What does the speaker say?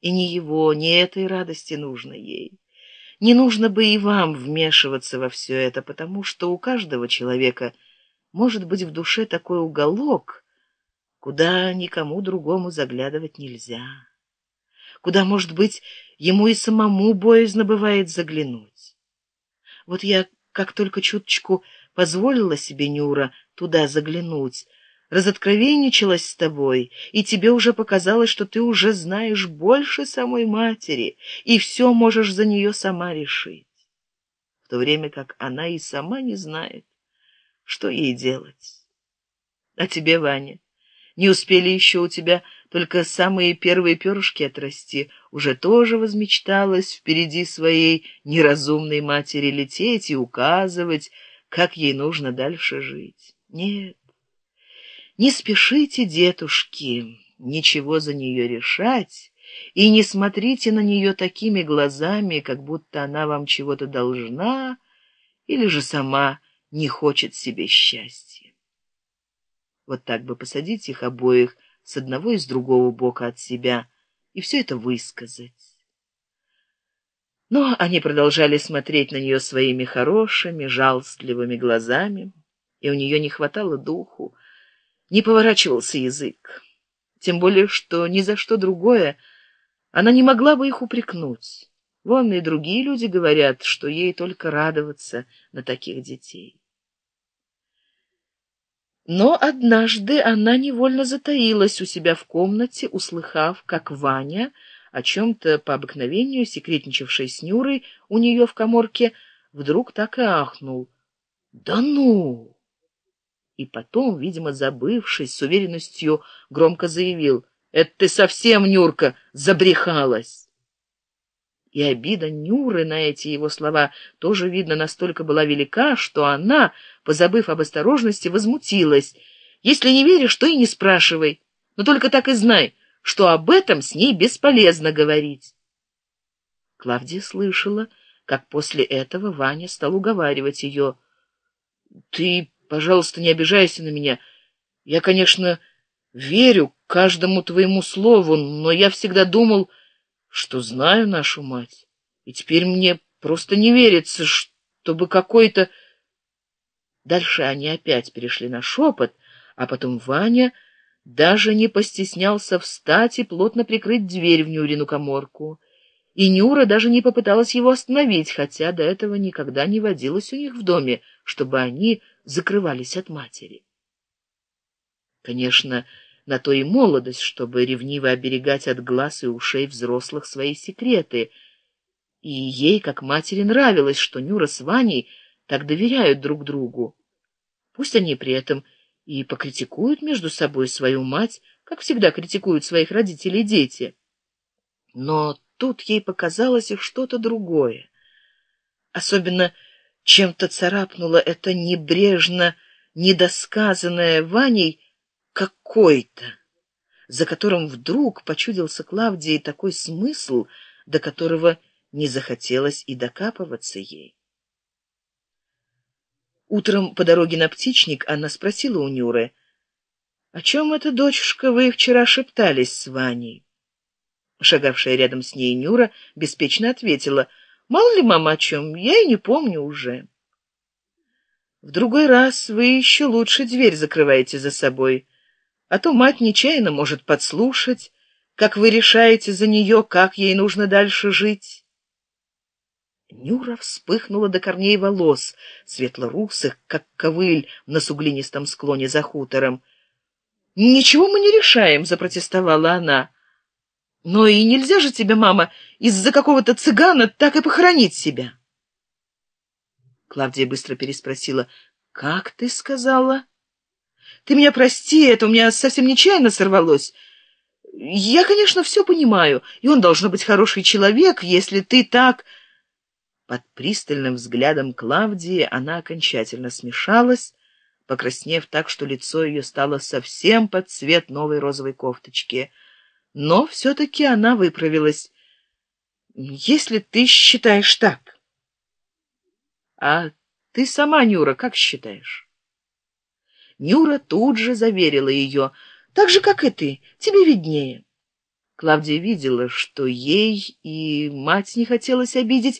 И ни его, ни этой радости нужно ей. Не нужно бы и вам вмешиваться во все это, потому что у каждого человека может быть в душе такой уголок, куда никому другому заглядывать нельзя, куда, может быть, ему и самому боязно бывает заглянуть. Вот я, как только чуточку позволила себе Нюра туда заглянуть, разоткровенничалась с тобой, и тебе уже показалось, что ты уже знаешь больше самой матери, и все можешь за нее сама решить, в то время как она и сама не знает, что ей делать. А тебе, Ваня, не успели еще у тебя только самые первые перышки отрасти, уже тоже возмечталась впереди своей неразумной матери лететь и указывать, как ей нужно дальше жить. Нет, не спешите, детушки, ничего за нее решать, и не смотрите на нее такими глазами, как будто она вам чего-то должна или же сама не хочет себе счастья. Вот так бы посадить их обоих с одного и с другого бока от себя и все это высказать. Но они продолжали смотреть на нее своими хорошими, жалостливыми глазами, и у нее не хватало духу, не поворачивался язык. Тем более, что ни за что другое она не могла бы их упрекнуть. Вон и другие люди говорят, что ей только радоваться на таких детей. Но однажды она невольно затаилась у себя в комнате, услыхав, как Ваня, о чем-то по обыкновению секретничавший с Нюрой у нее в коморке, вдруг так и ахнул. «Да ну!» И потом, видимо, забывшись, с уверенностью громко заявил «Это ты совсем, Нюрка, забрехалась!» И обида Нюры на эти его слова тоже, видно, настолько была велика, что она, позабыв об осторожности, возмутилась. «Если не веришь, то и не спрашивай, но только так и знай, что об этом с ней бесполезно говорить». Клавдия слышала, как после этого Ваня стал уговаривать ее. «Ты пожалуйста не обижайся на меня. Я конечно верю каждому твоему слову но я всегда думал что знаю нашу мать. И теперь мне просто не верится чтобы какой то дальше они опять перешли на шепот а потом ваня даже не постеснялся встать и плотно прикрыть дверь в нюрину коморку и нюра даже не попыталась его остановить хотя до этого никогда не водилось у них в доме чтобы они закрывались от матери. Конечно, на то и молодость, чтобы ревниво оберегать от глаз и ушей взрослых свои секреты. И ей, как матери, нравилось, что Нюра с Ваней так доверяют друг другу. Пусть они при этом и покритикуют между собой свою мать, как всегда критикуют своих родителей дети. Но тут ей показалось и что-то другое. Особенно чем-то царапнуло это небрежно недосказанное ваней какой-то за которым вдруг почудился клавдии такой смысл до которого не захотелось и докапываться ей. Утром по дороге на птичник она спросила у нюры о чем эта дочушка? Вы вчера шептались с ваней шагавшая рядом с ней нюра беспечно ответила Мало ли, мама, о чем, я и не помню уже. В другой раз вы еще лучше дверь закрываете за собой, а то мать нечаянно может подслушать, как вы решаете за нее, как ей нужно дальше жить. Нюра вспыхнула до корней волос, светлорусых, как ковыль на суглинистом склоне за хутором. «Ничего мы не решаем», — запротестовала она. Но и нельзя же тебе, мама, из-за какого-то цыгана так и похоронить себя. Клавдия быстро переспросила. «Как ты сказала?» «Ты меня прости, это у меня совсем нечаянно сорвалось. Я, конечно, все понимаю, и он должен быть хороший человек, если ты так...» Под пристальным взглядом Клавдии она окончательно смешалась, покраснев так, что лицо ее стало совсем под цвет новой розовой кофточки — но все таки она выправилась. Если ты считаешь так а ты сама нюра как считаешь? Нюра тут же заверила ее так же как и ты. Тебе виднее Клавдия видела, что ей и мать не хотелось обидеть,